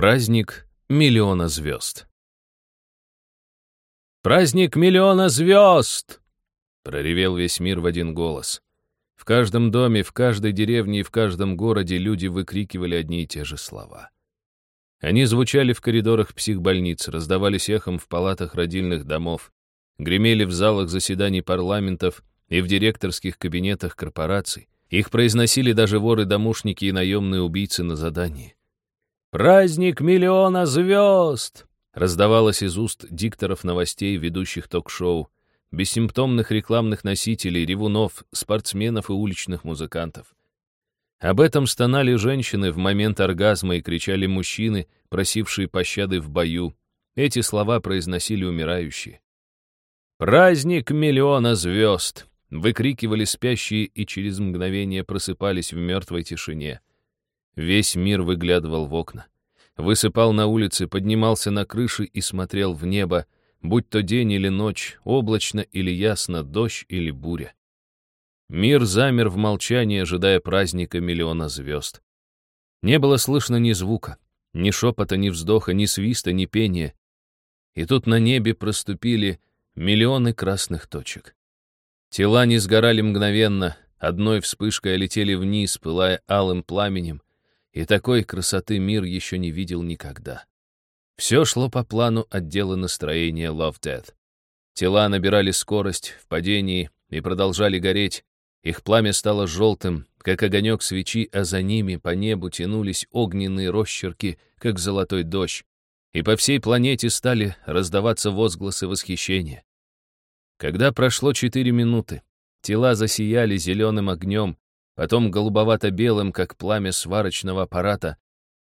Праздник миллиона звезд. «Праздник миллиона звезд!» — проревел весь мир в один голос. В каждом доме, в каждой деревне и в каждом городе люди выкрикивали одни и те же слова. Они звучали в коридорах психбольниц, раздавались эхом в палатах родильных домов, гремели в залах заседаний парламентов и в директорских кабинетах корпораций. Их произносили даже воры-домушники и наемные убийцы на задании. «Праздник миллиона звезд!» раздавалось из уст дикторов новостей, ведущих ток-шоу, бессимптомных рекламных носителей, ревунов, спортсменов и уличных музыкантов. Об этом стонали женщины в момент оргазма и кричали мужчины, просившие пощады в бою. Эти слова произносили умирающие. «Праздник миллиона звезд!» — выкрикивали спящие и через мгновение просыпались в мертвой тишине. Весь мир выглядывал в окна. Высыпал на улице, поднимался на крыши и смотрел в небо, будь то день или ночь, облачно или ясно, дождь или буря. Мир замер в молчании, ожидая праздника миллиона звезд. Не было слышно ни звука, ни шепота, ни вздоха, ни свиста, ни пения. И тут на небе проступили миллионы красных точек. Тела не сгорали мгновенно, одной вспышкой летели вниз, пылая алым пламенем, и такой красоты мир еще не видел никогда. Все шло по плану отдела настроения Love Death. Тела набирали скорость в падении и продолжали гореть. Их пламя стало желтым, как огонек свечи, а за ними по небу тянулись огненные росчерки, как золотой дождь. И по всей планете стали раздаваться возгласы восхищения. Когда прошло четыре минуты, тела засияли зеленым огнем, потом голубовато-белым, как пламя сварочного аппарата,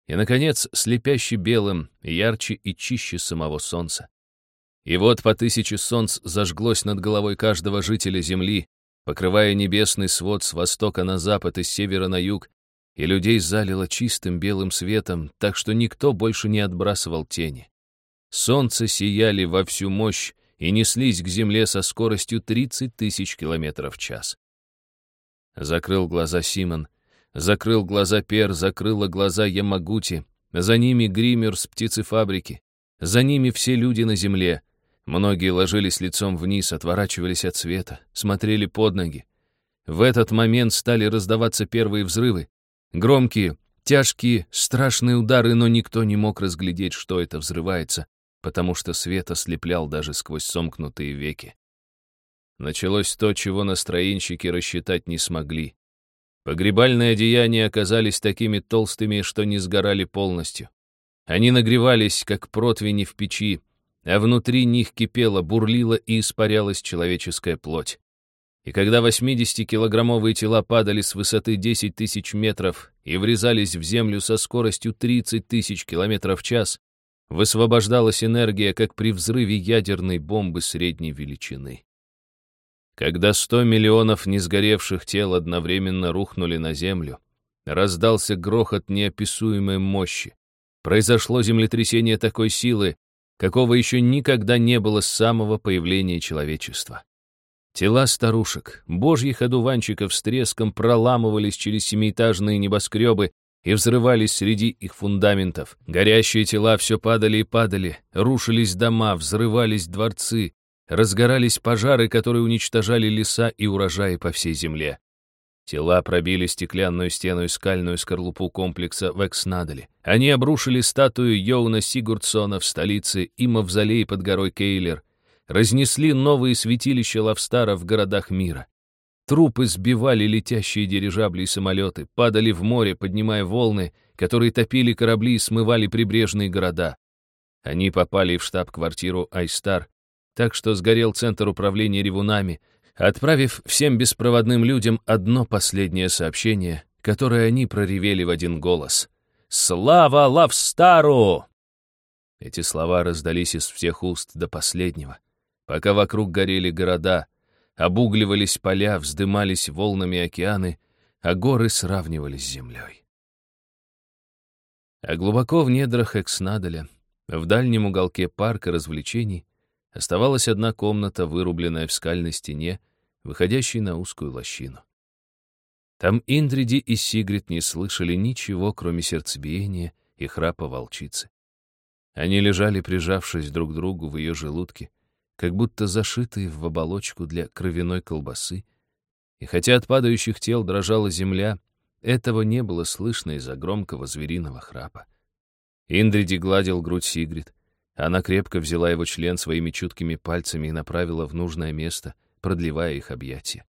и, наконец, слепяще белым, ярче и чище самого солнца. И вот по тысяче солнц зажглось над головой каждого жителя Земли, покрывая небесный свод с востока на запад и с севера на юг, и людей залило чистым белым светом, так что никто больше не отбрасывал тени. Солнце сияли во всю мощь и неслись к земле со скоростью 30 тысяч километров в час. Закрыл глаза Симон. Закрыл глаза Пер, закрыла глаза Ямагути. За ними гример с птицефабрики. За ними все люди на земле. Многие ложились лицом вниз, отворачивались от света, смотрели под ноги. В этот момент стали раздаваться первые взрывы. Громкие, тяжкие, страшные удары, но никто не мог разглядеть, что это взрывается, потому что свет ослеплял даже сквозь сомкнутые веки. Началось то, чего настроенщики рассчитать не смогли. Погребальные одеяния оказались такими толстыми, что не сгорали полностью. Они нагревались, как противни в печи, а внутри них кипела, бурлила и испарялась человеческая плоть. И когда 80-килограммовые тела падали с высоты 10 тысяч метров и врезались в землю со скоростью 30 тысяч километров в час, высвобождалась энергия, как при взрыве ядерной бомбы средней величины. Когда сто миллионов несгоревших тел одновременно рухнули на землю, раздался грохот неописуемой мощи. Произошло землетрясение такой силы, какого еще никогда не было с самого появления человечества. Тела старушек, божьих одуванчиков с треском проламывались через семиэтажные небоскребы и взрывались среди их фундаментов. Горящие тела все падали и падали, рушились дома, взрывались дворцы, разгорались пожары, которые уничтожали леса и урожаи по всей земле. Тела пробили стеклянную стену и скальную скорлупу комплекса в Экснадале. Они обрушили статую Йоуна Сигурдсона в столице и мавзолей под горой Кейлер, разнесли новые святилища Лавстара в городах мира. Трупы сбивали летящие дирижабли и самолеты, падали в море, поднимая волны, которые топили корабли и смывали прибрежные города. Они попали в штаб-квартиру Айстар, так что сгорел центр управления ревунами, отправив всем беспроводным людям одно последнее сообщение, которое они проревели в один голос. «Слава Лавстару!» Эти слова раздались из всех уст до последнего, пока вокруг горели города, обугливались поля, вздымались волнами океаны, а горы сравнивались с землей. А глубоко в недрах Экснадаля, в дальнем уголке парка развлечений, Оставалась одна комната, вырубленная в скальной стене, выходящей на узкую лощину. Там Индриди и Сигрид не слышали ничего, кроме сердцебиения и храпа волчицы. Они лежали, прижавшись друг к другу в ее желудке, как будто зашитые в оболочку для кровяной колбасы, и хотя от падающих тел дрожала земля, этого не было слышно из-за громкого звериного храпа. Индриди гладил грудь Сигрид. Она крепко взяла его член своими чуткими пальцами и направила в нужное место, продлевая их объятия.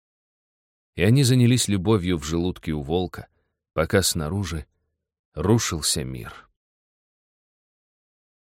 И они занялись любовью в желудке у волка, пока снаружи рушился мир.